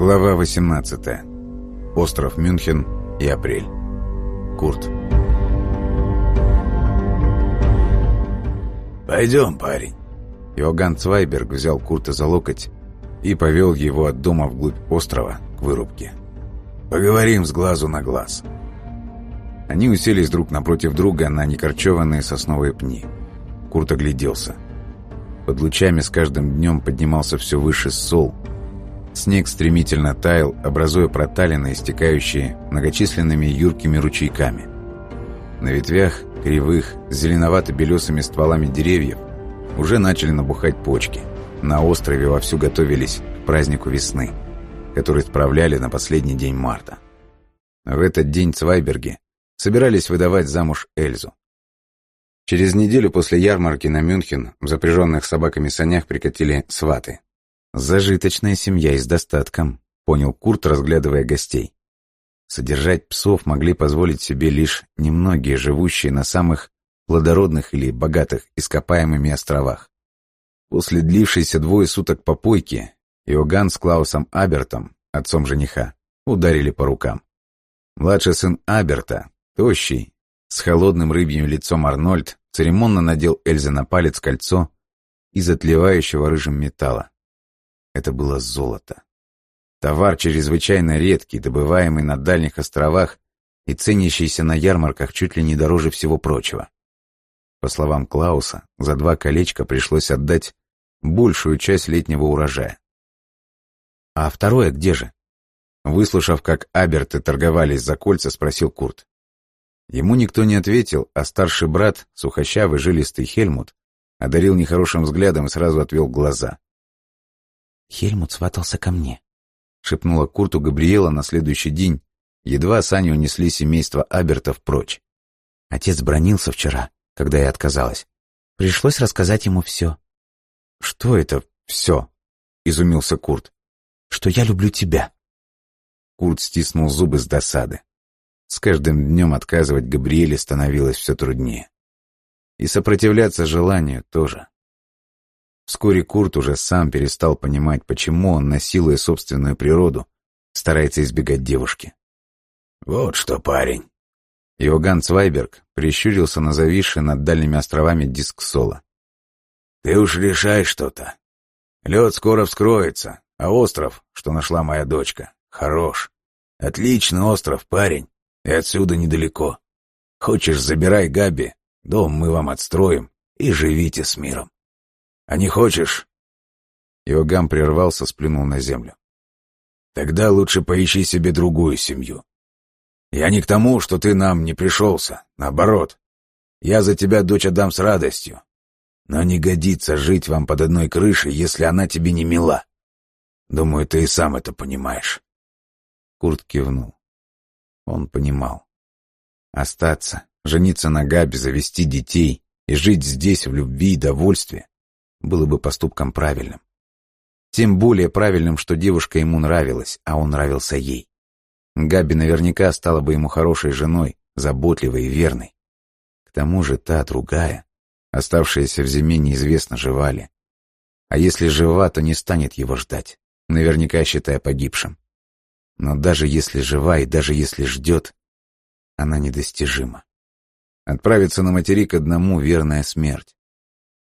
Глава 18. Остров Мюнхен и апрель. Курт. «Пойдем, парень». Иоганн Цвайберг взял Курта за локоть и повел его от дома вглубь острова к вырубке. «Поговорим с глазу на глаз». Они уселись друг напротив друга на некорчеванные сосновые пни. Курт огляделся. Под лучами с каждым днем поднимался все выше сол, Снег стремительно таял, образуя проталины, истекающие многочисленными юркими ручейками. На ветвях кривых, зеленовато-белесыми стволами деревьев уже начали набухать почки. На острове вовсю готовились к празднику весны, который справляли на последний день марта. В этот день Цвайберги собирались выдавать замуж Эльзу. Через неделю после ярмарки на Мюнхен в запряженных собаками санях прикатили сваты. «Зажиточная семья и с достатком», — понял Курт, разглядывая гостей. Содержать псов могли позволить себе лишь немногие, живущие на самых плодородных или богатых ископаемыми островах. После длившейся двое суток попойки Иоганн с Клаусом Абертом, отцом жениха, ударили по рукам. Младший сын Аберта, тощий, с холодным рыбьим лицом Арнольд, церемонно надел Эльзе на палец кольцо из отливающего рыжим металла. Это было золото. Товар чрезвычайно редкий, добываемый на дальних островах и ценящийся на ярмарках чуть ли не дороже всего прочего. По словам Клауса, за два колечка пришлось отдать большую часть летнего урожая. «А второе где же?» Выслушав, как Аберты торговались за кольца, спросил Курт. Ему никто не ответил, а старший брат, сухощавый, жилистый Хельмут, одарил нехорошим взглядом и сразу отвел глаза. Хельмут сватался ко мне», — шепнула Курту Габриэла на следующий день, едва Сани унесли семейство Абертов прочь. Отец бронился вчера, когда я отказалась. Пришлось рассказать ему все. «Что это все?» — изумился Курт. «Что я люблю тебя». Курт стиснул зубы с досады. С каждым днем отказывать Габриэле становилось все труднее. И сопротивляться желанию тоже. Вскоре Курт уже сам перестал понимать, почему он, насилуя собственную природу, старается избегать девушки. «Вот что, парень!» Иоганн Цвайберг прищурился на зависший над дальними островами диск Сола. «Ты уж решай что-то. Лед скоро вскроется, а остров, что нашла моя дочка, хорош. Отличный остров, парень, и отсюда недалеко. Хочешь, забирай Габи, дом мы вам отстроим, и живите с миром. А не хочешь?» Иоганн прервался, сплюнул на землю. «Тогда лучше поищи себе другую семью. Я не к тому, что ты нам не пришелся, наоборот. Я за тебя дочь отдам с радостью. Но не годится жить вам под одной крышей, если она тебе не мила. Думаю, ты и сам это понимаешь». Курт кивнул. Он понимал. Остаться, жениться на Габи, завести детей и жить здесь в любви и довольстве было бы поступком правильным. Тем более правильным, что девушка ему нравилась, а он нравился ей. Габи наверняка стала бы ему хорошей женой, заботливой и верной. К тому же та другая, оставшаяся в зиме, неизвестно, жива ли. А если жива, то не станет его ждать, наверняка считая погибшим. Но даже если жива и даже если ждет, она недостижима. Отправиться на материк одному — верная смерть.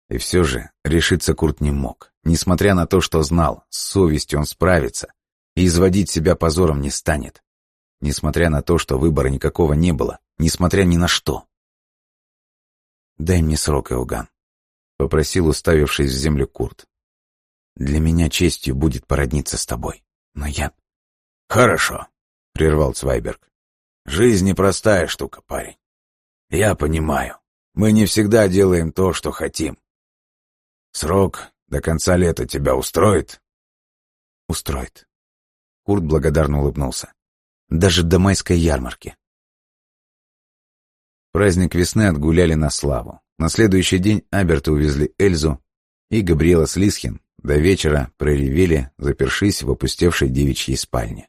И все же решиться Курт не мог. Несмотря на то, что знал, с совестью он справится и изводить себя позором не станет. Несмотря на то, что выбора никакого не было, несмотря ни на что. «Дай мне срок, Иоганн», — попросил, уставившись в землю Курт. «Для меня честью будет породниться с тобой, но я...» «Хорошо», — прервал Цвайберг. «Жизнь непростая штука, парень. Я понимаю. Мы не всегда делаем то, что хотим. Срок до конца лета тебя устроит? Устроит. Курт благодарно улыбнулся. Даже до майской ярмарки. Праздник весны отгуляли на славу. На следующий день Аберта увезли Эльзу, и Габриэла с Лисхин до вечера проревели, запершись в опустевшей девичьей спальне.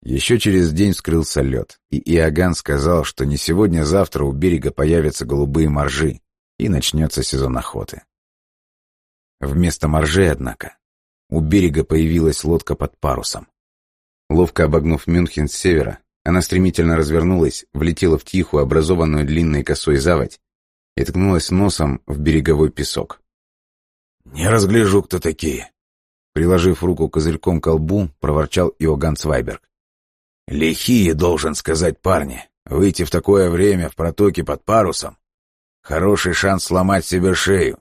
Еще через день вскрылся лед, и Иоганн сказал, что не сегодня-завтра у берега появятся голубые моржи, и начнется сезон охоты. Вместо моржей, однако, у берега появилась лодка под парусом. Ловко обогнув Мюнхен с севера, она стремительно развернулась, влетела в тихую, образованную длинной косой заводь и ткнулась носом в береговой песок. «Не разгляжу, кто такие», — приложив руку козырьком к колбу, проворчал Иоганн Свайберг. «Лихие, должен сказать парни, выйти в такое время в протоке под парусом. Хороший шанс сломать себе шею».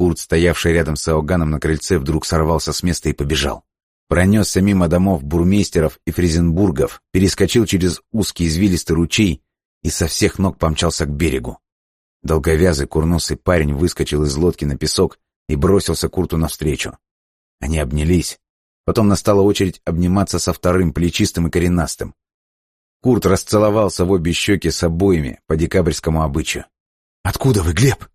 Курт, стоявший рядом с Иоганном на крыльце, вдруг сорвался с места и побежал. Пронесся мимо домов бурмейстеров и фрезенбургов, перескочил через узкий извилистый ручей и со всех ног помчался к берегу. Долговязый курносый парень выскочил из лодки на песок и бросился Курту навстречу. Они обнялись. Потом настала очередь обниматься со вторым, плечистым и коренастым. Курт расцеловался в обе щеки с обоими по декабрьскому обычаю. «Откуда вы, Глеб?»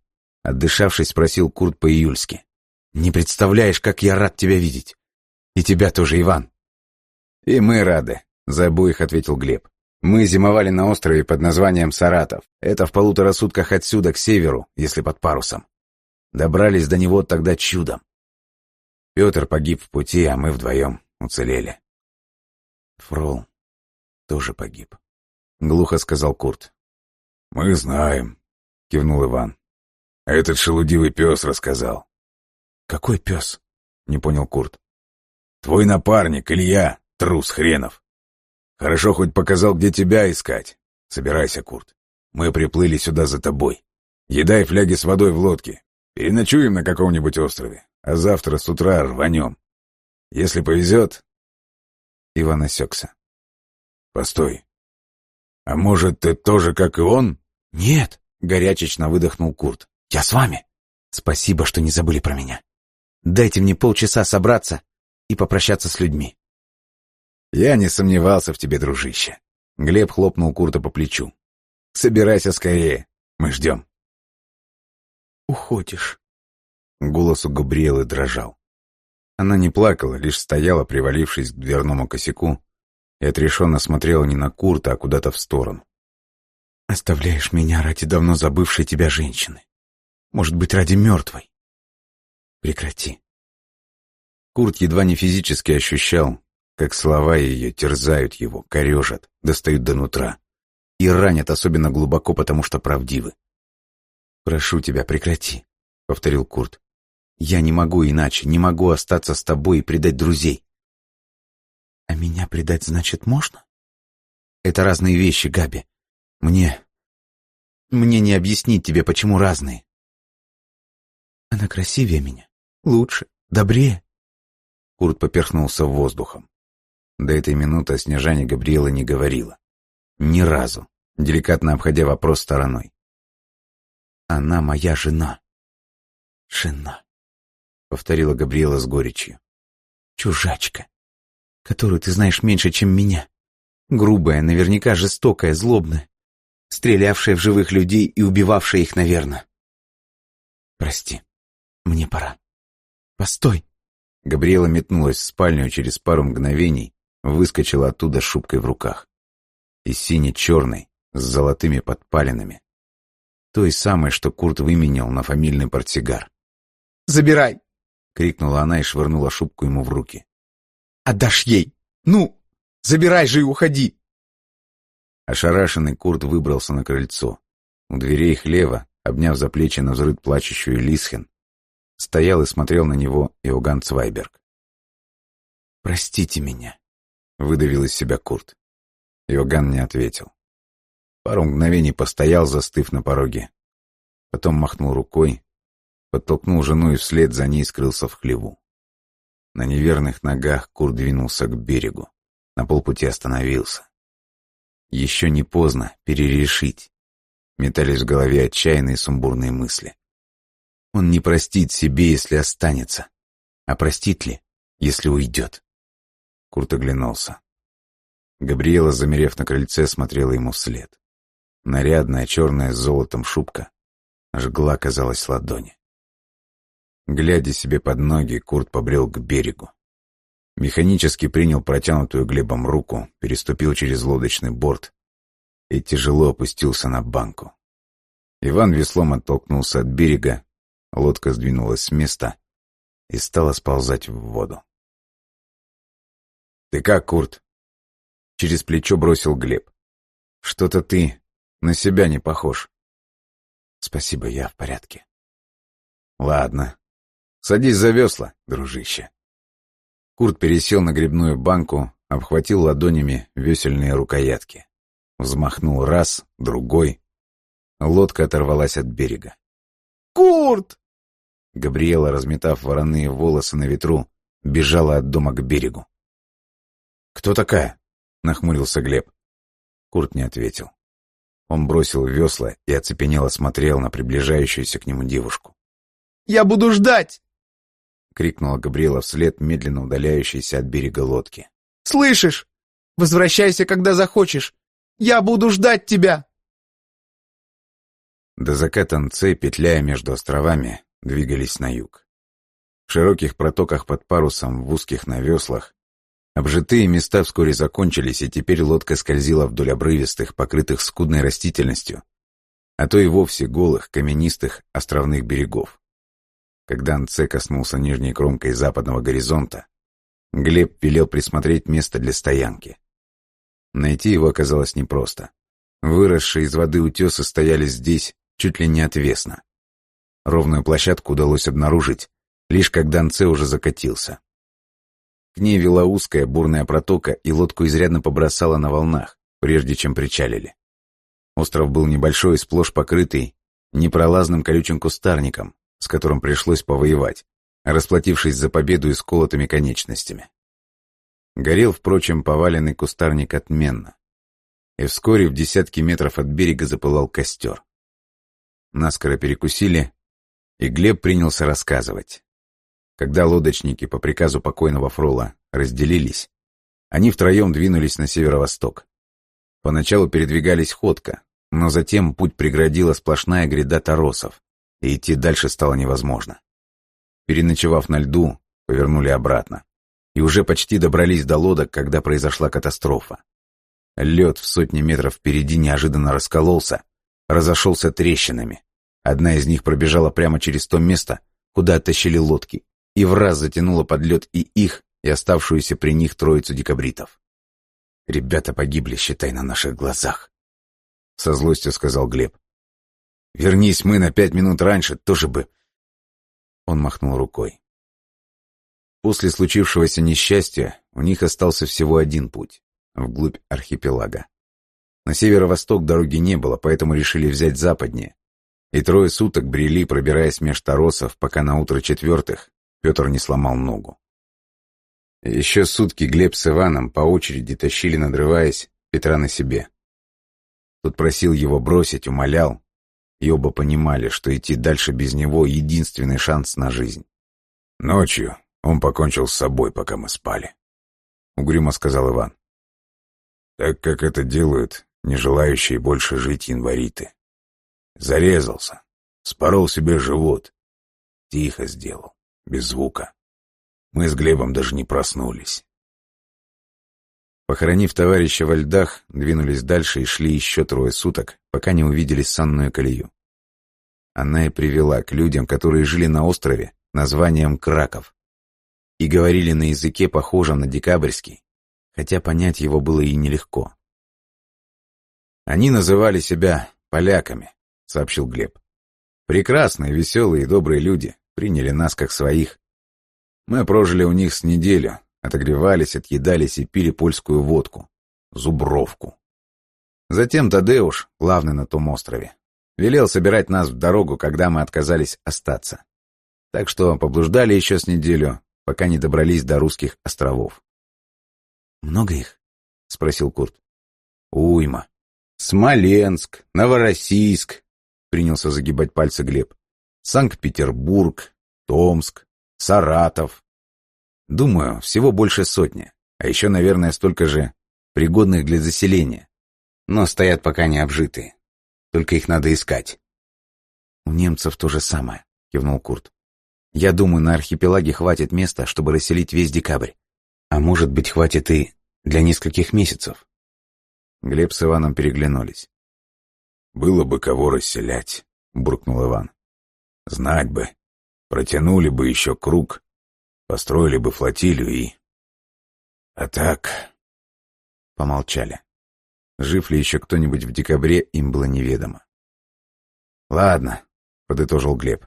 Отдышавшись, спросил Курт по-июльски. «Не представляешь, как я рад тебя видеть. И тебя тоже, Иван». «И мы рады», — за обоих ответил Глеб. Мы зимовали на острове под названием Саратов. Это в полутора сутках отсюда, к северу, если под парусом. Добрались до него тогда чудом. Петр погиб в пути, а мы вдвоем уцелели. Фрол тоже погиб. Глухо сказал Курт. «Мы знаем», — кивнул Иван. «Этот шелудивый пес рассказал». «Какой пес?» — не понял Курт. «Твой напарник, Илья, трус хренов. Хорошо хоть показал, где тебя искать. Собирайся, Курт. Мы приплыли сюда за тобой. Еда и фляги с водой в лодке. Переночуем на каком-нибудь острове, а завтра с утра рванем. Если повезет...» Иван осекся. «Постой. А может, ты тоже, как и он?» «Нет», — горячечно выдохнул Курт. «Я с вами. Спасибо, что не забыли про меня. Дайте мне полчаса собраться и попрощаться с людьми. «Я не сомневался в тебе, дружище». Глеб хлопнул Курта по плечу. «Собирайся скорее. Мы ждем». «Уходишь». Голос у Габриэлы дрожал. Она не плакала, лишь стояла, привалившись к дверному косяку, и отрешенно смотрела не на Курта, а куда-то в сторону. «Оставляешь меня ради давно забывшей тебя женщины. Может быть, ради мертвой. Прекрати». Курт едва не физически ощущал, как слова ее терзают его, корежат, достают до нутра. И ранят особенно глубоко, потому что правдивы. «Прошу тебя, прекрати», — повторил Курт. «Я не могу иначе, не могу остаться с тобой и предать друзей». «А меня предать, значит, можно?» «Это разные вещи, Габи. Мне... Мне не объяснить тебе, почему разные». «Она красивее меня, лучше, добрее». Курт поперхнулся воздухом. До этой минуты о Снежане Габриэла не говорила. Ни разу, деликатно обходя вопрос стороной. «Она моя жена». «Жена», — повторила Габриэла с горечью. «Чужачка, которую ты знаешь меньше, чем меня. Грубая, наверняка жестокая, злобная, стрелявшая в живых людей и убивавшая их, наверное. Прости, мне пора. Постой!» Габриэла метнулась в спальню через пару мгновений, выскочила оттуда с шубкой в руках. И сине-черной, с золотыми подпалинами. Той самой, что Курт выменял на фамильный портсигар. «Забирай!» — крикнула она и швырнула шубку ему в руки. «Отдашь ей! Ну, забирай же и уходи!» Ошарашенный Курт выбрался на крыльцо. У дверей хлева, обняв за плечи на взрыв плачущую Лисхен, стоял и смотрел на него Иоганн Цвайберг. «Простите меня», — выдавил из себя Курт. Иоганн не ответил. Пару мгновений постоял, застыв на пороге. Потом махнул рукой, подтолкнул жену и вслед за ней скрылся в хлеву. На неверных ногах Курт двинулся к берегу. На полпути остановился. Еще не поздно перерешить. Метались в голове отчаянные сумбурные мысли. Он не простит себе, если останется. А простит ли, если уйдет? Курт оглянулся. Габриэла, замерев на крыльце, смотрела ему вслед. Нарядная черная с золотом шубка жгла, казалось, ладони. Глядя себе под ноги, Курт побрел к берегу. Механически принял протянутую Глебом руку, переступил через лодочный борт и тяжело опустился на банку. Иван веслом оттолкнулся от берега, лодка сдвинулась с места, и стала сползать в воду. «Ты как, Курт?» Через плечо бросил Глеб. «Что-то ты на себя не похож». «Спасибо, я в порядке». «Ладно. Садись за весла, дружище». Курт пересел на грибную банку, обхватил ладонями весельные рукоятки. Взмахнул раз, другой. Лодка оторвалась от берега. «Курт!» Габриэла, разметав вороные волосы на ветру, бежала от дома к берегу. «Кто такая?» — нахмурился Глеб. Курт не ответил. Он бросил весла и оцепенело смотрел на приближающуюся к нему девушку. «Я буду ждать!» — крикнула Габриэла вслед медленно удаляющейся от берега лодки. «Слышишь? Возвращайся, когда захочешь. Я буду ждать тебя!» До заката Нце, петляя между островами, двигались на юг. В широких протоках под парусом, в узких на веслах, обжитые места вскоре закончились, и теперь лодка скользила вдоль обрывистых, покрытых скудной растительностью, а то и вовсе голых, каменистых островных берегов. Когда Нце коснулся нижней кромкой западного горизонта, Глеб велел присмотреть место для стоянки. Найти его оказалось непросто. Выросшие из воды утесы стояли здесь чуть ли не отвесно. Ровную площадку удалось обнаружить, лишь когда Нце уже закатился. К ней вела узкая бурная протока, и лодку изрядно побросала на волнах, прежде чем причалили. Остров был небольшой и сплошь покрытый непролазным колючим кустарником, с которым пришлось повоевать, расплатившись за победу исколотыми конечностями. Горел, впрочем, поваленный кустарник отменно. И вскоре в десятки метров от берега запылал костер. Наскоро перекусили, и Глеб принялся рассказывать. Когда лодочники по приказу покойного Фрола разделились, они втроем двинулись на северо-восток. Поначалу передвигались ходко, но затем путь преградила сплошная гряда торосов, и идти дальше стало невозможно. Переночевав на льду, повернули обратно. И уже почти добрались до лодок, когда произошла катастрофа. Лед в сотни метров впереди неожиданно раскололся, разошелся трещинами. Одна из них пробежала прямо через то место, куда оттащили лодки, и в раз затянула под лед и их, и оставшуюся при них троицу декабритов. «Ребята погибли, считай, на наших глазах», — со злостью сказал Глеб. Вернись мы на пять минут раньше, тоже бы...» Он махнул рукой. После случившегося несчастья у них остался всего один путь — вглубь архипелага. На северо-восток дороги не было, поэтому решили взять западнее. И трое суток брели, пробираясь меж торосов, пока на утро четвертых Петр не сломал ногу. Еще сутки Глеб с Иваном по очереди тащили, надрываясь, Петра на себе. Тот просил его бросить, умолял, и оба понимали, что идти дальше без него — единственный шанс на жизнь. «Ночью он покончил с собой, пока мы спали», — угрюмо сказал Иван. «Так как это делают не желающие больше жить январиты. Зарезался, спорол себе живот. Тихо сделал, без звука. Мы с Глебом даже не проснулись. Похоронив товарища во льдах, двинулись дальше и шли еще трое суток, пока не увидели санную колею. Она и привела к людям, которые жили на острове, названием Краков. И говорили на языке, похожем на декабрьский, хотя понять его было и нелегко. «Они называли себя поляками», — сообщил Глеб. «Прекрасные, веселые и добрые люди, приняли нас как своих. Мы прожили у них с неделю, Отогревались, отъедались и пили польскую водку. Зубровку. Затем Тадеуш, главный на том острове, велел собирать нас в дорогу, когда мы отказались остаться. Так что поблуждали еще с неделю, пока не добрались до русских островов. «Много их?» — спросил Курт. «Уйма. Смоленск, Новороссийск», — принялся загибать пальцы Глеб. «Санкт-Петербург, Томск, Саратов, Думаю, всего больше сотни, а еще, наверное, столько же пригодных для заселения. Но стоят пока не обжитые. Только их надо искать. У немцев то же самое, кивнул Курт. Я думаю, на архипелаге хватит места, чтобы расселить весь декабрь. А может быть, хватит и для нескольких месяцев. Глеб с Иваном переглянулись. «Было бы кого расселять», — буркнул Иван. «Знать бы. Протянули бы еще круг, построили бы флотилию и... А так... Помолчали. Жив ли еще кто-нибудь в декабре, им было неведомо. «Ладно», — подытожил Глеб.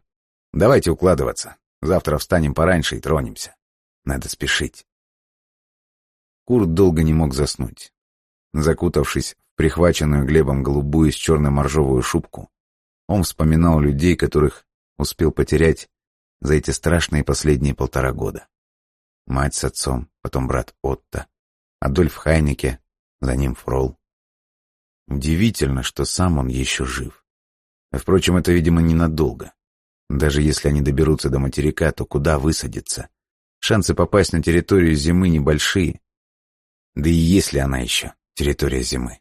«Давайте укладываться. Завтра встанем пораньше и тронемся. Надо спешить». Курт долго не мог заснуть. Закутавшись в прихваченную Глебом голубую с черной моржовую шубку, он вспоминал людей, которых успел потерять за эти страшные последние полтора года. Мать с отцом, потом брат Отто, Адольф Хайнеке, за ним Фрол. Удивительно, что сам он еще жив. Впрочем, это, видимо, ненадолго. Даже если они доберутся до материка, то куда высадиться? Шансы попасть на территорию зимы небольшие. Да и если она еще территория зимы.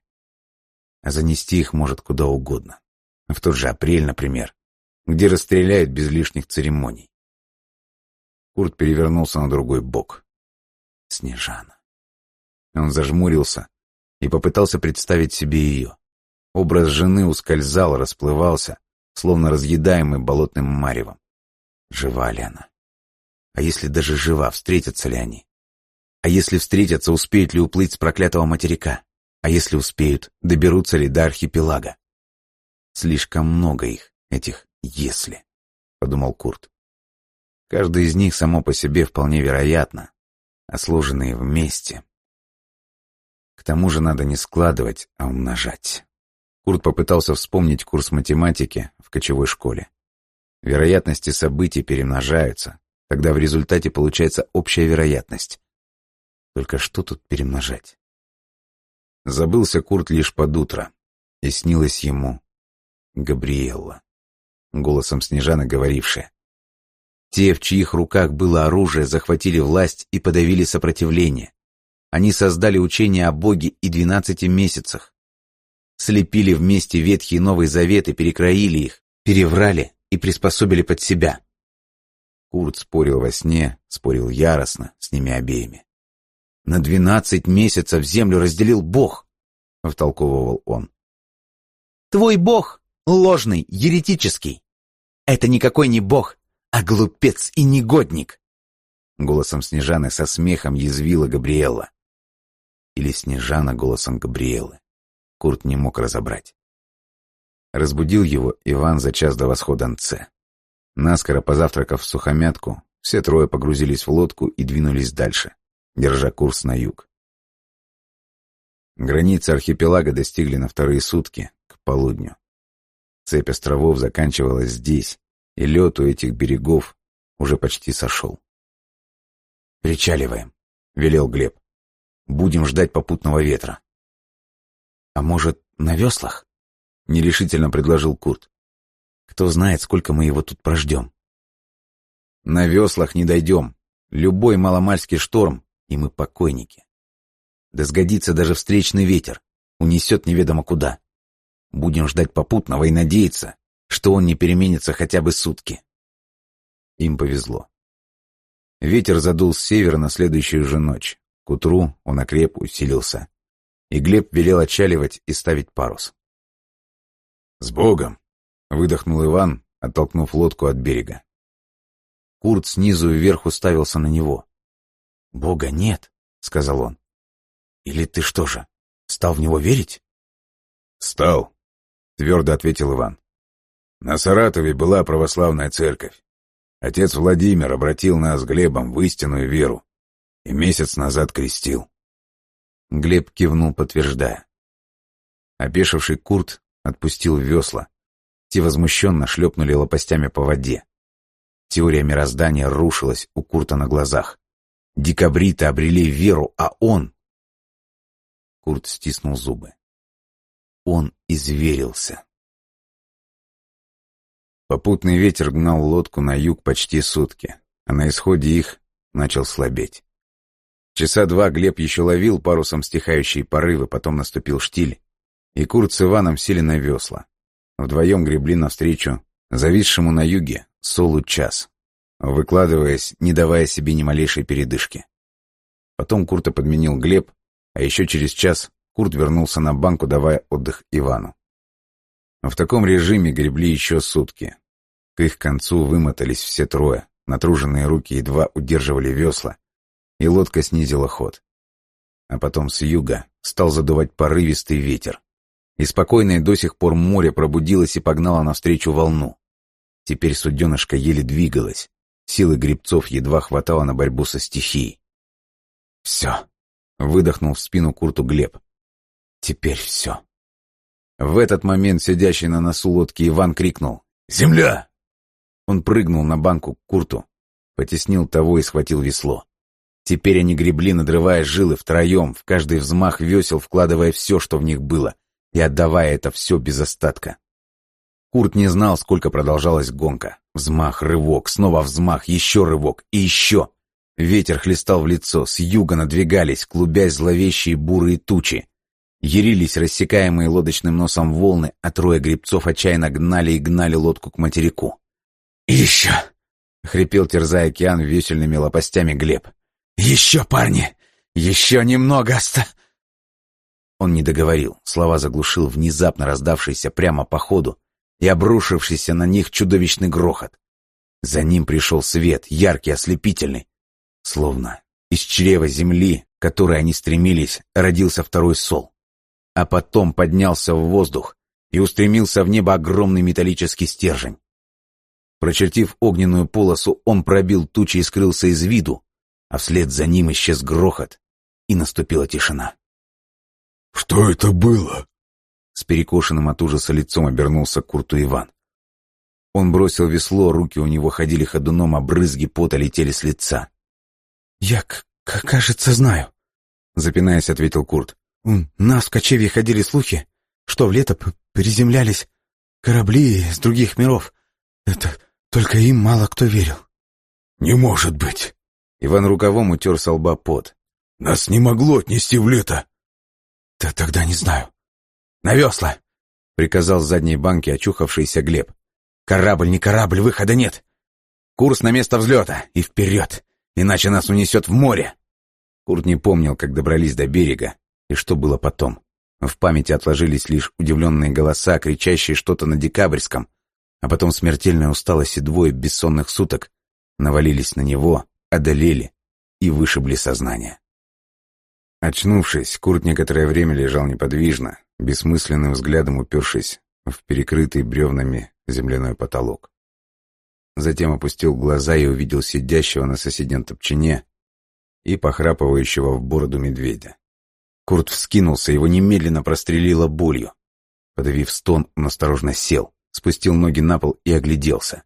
А занести их может куда угодно. В тот же апрель, например, где расстреляют без лишних церемоний. Курт перевернулся на другой бок. Снежана. Он зажмурился и попытался представить себе ее. Образ жены ускользал, расплывался, словно разъедаемый болотным маревом. Жива ли она? А если даже жива, встретятся ли они? А если встретятся, успеют ли уплыть с проклятого материка? А если успеют, доберутся ли до архипелага? Слишком много их, этих «если», — подумал Курт. Каждый из них само по себе вполне вероятно, а сложенные вместе. К тому же надо не складывать, а умножать. Курт попытался вспомнить курс математики в кочевой школе. Вероятности событий перемножаются, тогда в результате получается общая вероятность. Только что тут перемножать? Забылся Курт лишь под утро, и снилось ему Габриэлла, голосом Снежана говорившая. Те, в чьих руках было оружие, захватили власть и подавили сопротивление. Они создали учение о Боге и двенадцати месяцах слепили вместе Ветхий и Новый Завет и перекроили их, переврали и приспособили под себя. Курт спорил во сне, спорил яростно с ними обеими. «На двенадцать месяцев землю разделил Бог», — втолковывал он. «Твой Бог ложный, еретический. Это никакой не Бог, а глупец и негодник», — голосом Снежаны со смехом язвила Габриэла. Или Снежана голосом Габриэлы. Курт не мог разобрать. Разбудил его Иван за час до восхода НЦ. Наскоро позавтракав сухомятку, все трое погрузились в лодку и двинулись дальше, держа курс на юг. Границы архипелага достигли на вторые сутки, к полудню. Цепь островов заканчивалась здесь, и лед у этих берегов уже почти сошел. «Причаливаем», — велел Глеб. «Будем ждать попутного ветра». «А может, на веслах?» — нерешительно предложил Курт. «Кто знает, сколько мы его тут прождем». «На веслах не дойдем. Любой маломальский шторм, и мы покойники. Да сгодится даже встречный ветер, унесет неведомо куда. Будем ждать попутного и надеяться, что он не переменится хотя бы сутки». Им повезло. Ветер задул с севера на следующую же ночь. К утру он окреп, усилился и Глеб велел отчаливать и ставить парус. «С Богом!» — выдохнул Иван, оттолкнув лодку от берега. Курт снизу вверх уставился на него. «Бога нет», — сказал он. «Или ты что же, стал в него верить?» «Стал», — твердо ответил Иван. «На Саратове была православная церковь. Отец Владимир обратил нас с Глебом в истинную веру и месяц назад крестил. Глеб кивнул, подтверждая. Опешивший Курт отпустил весла. Те возмущенно шлепнули лопастями по воде. Теория мироздания рушилась у Курта на глазах. Декабриты обрели веру, а он... Курт стиснул зубы. Он изверился. Попутный ветер гнал лодку на юг почти сутки, а на исходе их начал слабеть. Часа два Глеб еще ловил парусом стихающие порывы, потом наступил штиль, и Курт с Иваном сели на весла. Вдвоем гребли навстречу зависшему на юге Солу час, выкладываясь, не давая себе ни малейшей передышки. Потом Курта подменил Глеб, а еще через час Курт вернулся на банку, давая отдых Ивану. В таком режиме гребли еще сутки. К их концу вымотались все трое, Натруженные руки едва удерживали весла, и лодка снизила ход. А потом с юга стал задувать порывистый ветер. И спокойное до сих пор море пробудилось и погнало навстречу волну. Теперь суденышко еле двигалось. Силы гребцов едва хватало на борьбу со стихией. «Все!» — выдохнул в спину Курту Глеб. «Теперь все!» В этот момент сидящий на носу лодки Иван крикнул «Земля!» Он прыгнул на банку к Курту, потеснил того и схватил весло. Теперь они гребли, надрывая жилы втроем, в каждый взмах весел вкладывая все, что в них было, и отдавая это все без остатка. Курт не знал, сколько продолжалась гонка. Взмах, рывок, снова взмах, еще рывок и еще. Ветер хлестал в лицо, с юга надвигались, клубясь зловещие бурые тучи. Ярились рассекаемые лодочным носом волны, а трое гребцов отчаянно гнали и гнали лодку к материку. еще!» — хрипел, терзая океан весельными лопастями Глеб. «Еще, парни! Еще немного оста...» Он не договорил, слова заглушил внезапно раздавшийся прямо по ходу и обрушившийся на них чудовищный грохот. За ним пришел свет, яркий, ослепительный. Словно из чрева земли, к которой они стремились, родился второй сол а потом поднялся в воздух и устремился в небо огромный металлический стержень. Прочертив огненную полосу, он пробил тучи и скрылся из виду, а вслед за ним исчез грохот, и наступила тишина. «Что это было?» С перекошенным от ужаса лицом обернулся к Курту Иван. Он бросил весло, руки у него ходили ходуном, а брызги пота летели с лица. «Я, кажется, знаю», — запинаясь, ответил Курт. У нас в кочевье ходили слухи, что в лето приземлялись корабли из других миров. Это только им мало кто верил. «Не может быть!» Иван рукавом утер со лба пот. «Нас не могло отнести в лето!» «Да тогда не знаю. На весла!» — приказал с задней банки очухавшийся Глеб. «Корабль не корабль, выхода нет. Курс на место взлета и вперед, иначе нас унесет в море!» Курт не помнил, как добрались до берега, и что было потом? В памяти отложились лишь удивленные голоса, кричащие что-то на декабрьском, а потом смертельная усталость и двое бессонных суток навалились на него, одолели и вышибли сознание. Очнувшись, Курт некоторое время лежал неподвижно, бессмысленным взглядом упершись в перекрытый бревнами земляной потолок. Затем опустил глаза и увидел сидящего на соседнем топчине и похрапывающего в бороду медведя. Курт вскинулся, его немедленно прострелило болью. Подавив стон, он осторожно сел, спустил ноги на пол и огляделся.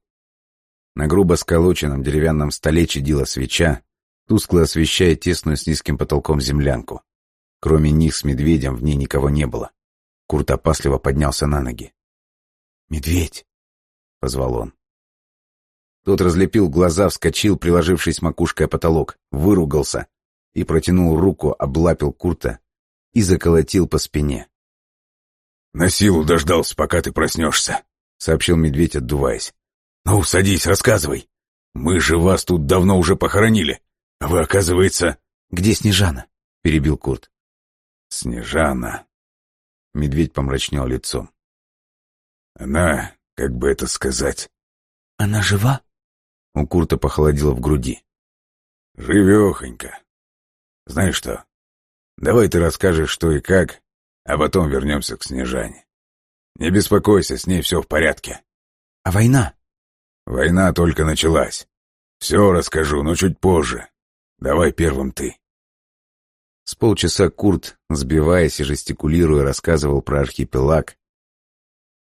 На грубо сколоченном деревянном столе чадила свеча, тускло освещая тесную с низким потолком землянку. Кроме них с медведем в ней никого не было. Курт опасливо поднялся на ноги. «Медведь!» — позвал он. Тот разлепил глаза, вскочил, приложившись макушкой о потолок, выругался и протянул руку, облапил Курта и заколотил по спине. «На силу дождался, пока ты проснешься», — сообщил медведь, отдуваясь. «Ну, садись, рассказывай. Мы же вас тут давно уже похоронили, а вы, оказывается...» «Где Снежана?» — перебил Курт. «Снежана...» Медведь помрачнел лицом. «Она, как бы это сказать...» «Она жива?» У Курта похолодело в груди. «Живехонько. Знаешь что, Давай ты расскажешь, что и как, а потом вернемся к Снежане. Не беспокойся, с ней все в порядке. А война? Война только началась. Все расскажу, но чуть позже. Давай первым ты. С полчаса Курт, сбиваясь и жестикулируя, рассказывал про архипелаг,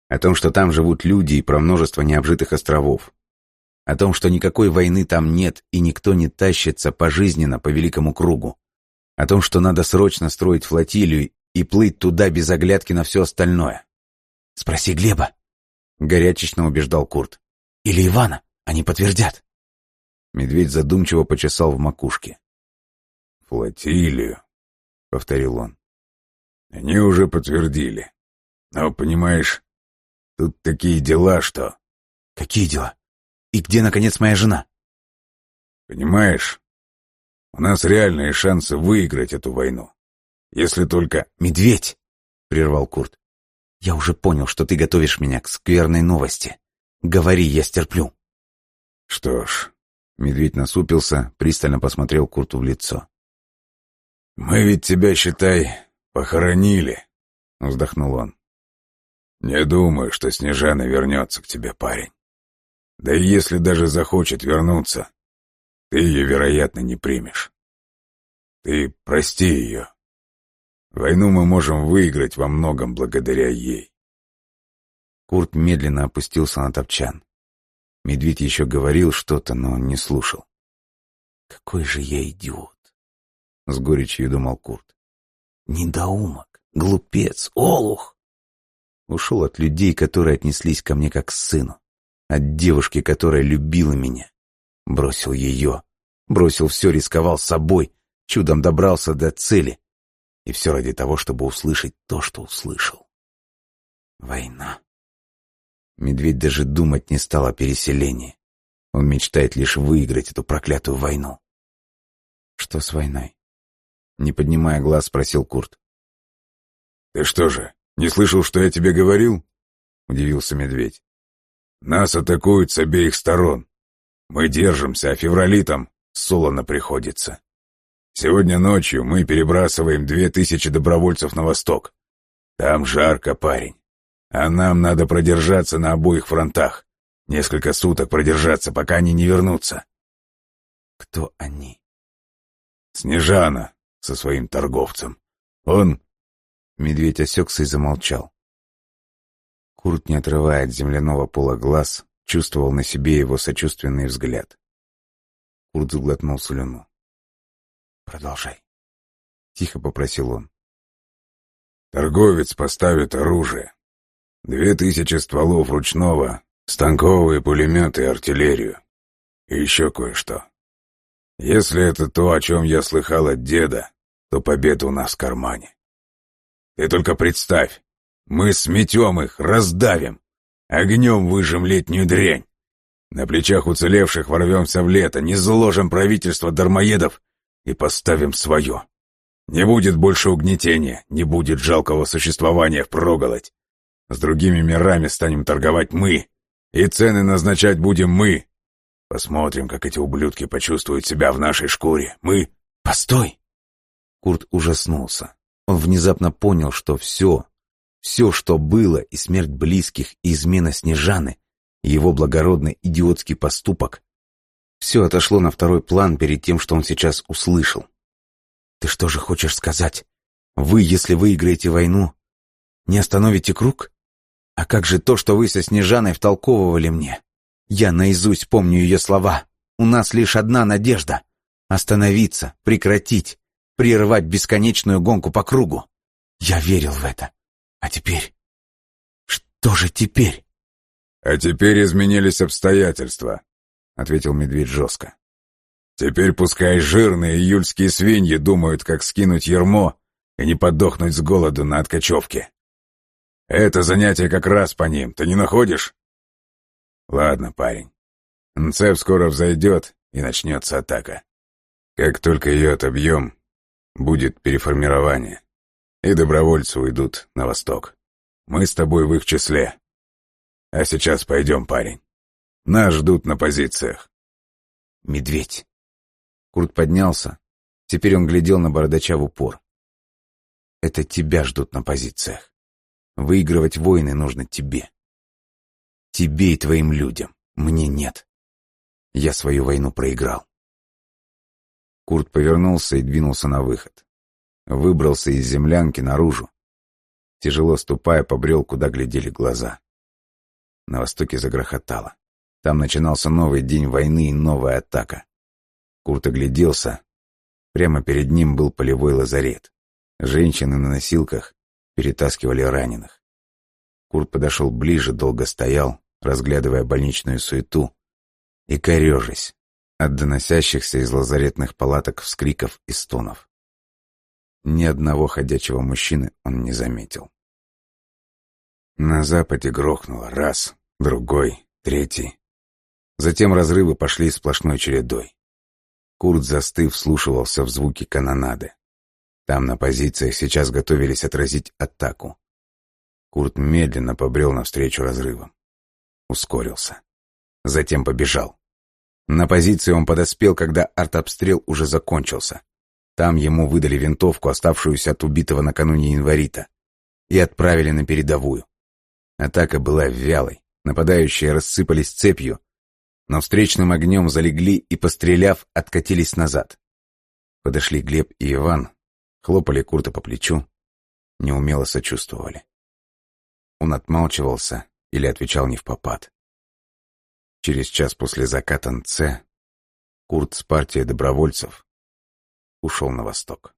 о том, что там живут люди и про множество необжитых островов, о том, что никакой войны там нет и никто не тащится пожизненно по великому кругу, о том, что надо срочно строить флотилию и плыть туда без оглядки на все остальное. «Спроси Глеба», — горячечно убеждал Курт. «Или Ивана, они подтвердят». Медведь задумчиво почесал в макушке. «Флотилию», — повторил он. «Они уже подтвердили. Но, понимаешь, тут такие дела, что...» «Какие дела? И где, наконец, моя жена?» «Понимаешь, у нас реальные шансы выиграть эту войну. Если только... «Медведь!» — прервал Курт. «Я уже понял, что ты готовишь меня к скверной новости. Говори, я стерплю». «Что ж, Медведь насупился, пристально посмотрел Курту в лицо. «Мы ведь тебя, считай, похоронили», — вздохнул он. «Не думаю, что Снежана вернется к тебе, парень. Да и если даже захочет вернуться, ты ее, вероятно, не примешь. Ты прости ее. Войну мы можем выиграть во многом благодаря ей». Курт медленно опустился на топчан. Медведь еще говорил что-то, но он не слушал. «Какой же я идиот!» — с горечью думал Курт. «Недоумок, глупец, олух!» Ушел от людей, которые отнеслись ко мне как к сыну. От девушки, которая любила меня. Бросил ее. Бросил все, рисковал собой. Чудом добрался до цели. И все ради того, чтобы услышать то, что услышал. Война. Медведь даже думать не стал о переселении. Он мечтает лишь выиграть эту проклятую войну. Что с войной? Не поднимая глаз, спросил Курт. «Ты что же, не слышал, что я тебе говорил?» Удивился медведь. «Нас атакуют с обеих сторон. Мы держимся, а февралитам солоно приходится. Сегодня ночью мы перебрасываем две тысячи добровольцев на восток. Там жарко, парень. А нам надо продержаться на обоих фронтах. Несколько суток продержаться, пока они не вернутся. Кто они? Снежана со своим торговцем. Он... Медведь осекся и замолчал. Курт, не отрывая от земляного пола глаз, чувствовал на себе его сочувственный взгляд. Курт заглотнул слюну. «Продолжай», — тихо попросил он. «Торговец поставит оружие, Две тысячи стволов ручного, станковые пулеметы и артиллерию. И еще кое-что. Если это то, о чем я слыхал от деда, то победа у нас в кармане. Ты только представь, мы сметем их, раздавим, огнем выжжем летнюю дрянь. На плечах уцелевших ворвемся в лето, не заложим правительство дармоедов и поставим свое. Не будет больше угнетения, не будет жалкого существования впроголодь. С другими мирами станем торговать мы, и цены назначать будем мы. Посмотрим, как эти ублюдки почувствуют себя в нашей шкуре. Мы... Постой! Курт ужаснулся. Он внезапно понял, что все, все, что было, и смерть близких, и измена Снежаны, и его благородный идиотский поступок, все отошло на второй план перед тем, что он сейчас услышал. Ты что же хочешь сказать? Вы, если выиграете войну, не остановите круг? А как же то, что вы со Снежаной втолковывали мне? Я наизусть помню ее слова. У нас лишь одна надежда — остановиться, прекратить, прервать бесконечную гонку по кругу. Я верил в это. А теперь? Что же теперь? А теперь изменились обстоятельства, — ответил медведь жестко. Теперь пускай жирные июльские свиньи думают, как скинуть ермо и не подохнуть с голоду на откачевке. Это занятие как раз по ним, ты не находишь? Ладно, парень. НЦЕП скоро взойдет, и начнется атака. Как только ее отобьем, будет переформирование, и добровольцы уйдут на восток. Мы с тобой в их числе. А сейчас пойдем, парень. Нас ждут на позициях. Медведь. Курт поднялся. Теперь он глядел на бородача в упор. Это тебя ждут на позициях. Выигрывать войны нужно тебе. Тебе и твоим людям. Мне нет. Я свою войну проиграл. Курт повернулся и двинулся на выход. Выбрался из землянки наружу. Тяжело ступая, побрел, куда глядели глаза. На востоке загрохотало. Там начинался новый день войны и новая атака. Курт огляделся. Прямо перед ним был полевой лазарет. Женщины на носилках перетаскивали раненых. Курт подошел ближе, долго стоял, разглядывая больничную суету и корежась от доносящихся из лазаретных палаток вскриков и стонов. Ни одного ходячего мужчины он не заметил. На западе грохнуло раз, другой, третий. Затем разрывы пошли сплошной чередой. Курт, застыв, вслушивался в звуки канонады. Там на позициях сейчас готовились отразить атаку. Курт медленно побрел навстречу разрывам. Ускорился. Затем побежал. На позиции он подоспел, когда артобстрел уже закончился. Там ему выдали винтовку, оставшуюся от убитого накануне январита, и отправили на передовую. Атака была вялой, нападающие рассыпались цепью, но встречным огнем залегли и, постреляв, откатились назад. Подошли Глеб и Иван, хлопали Курта по плечу, неумело сочувствовали. Он отмалчивался или отвечал не в попад. Через час после заката НЦ Курт с партией добровольцев ушел на восток.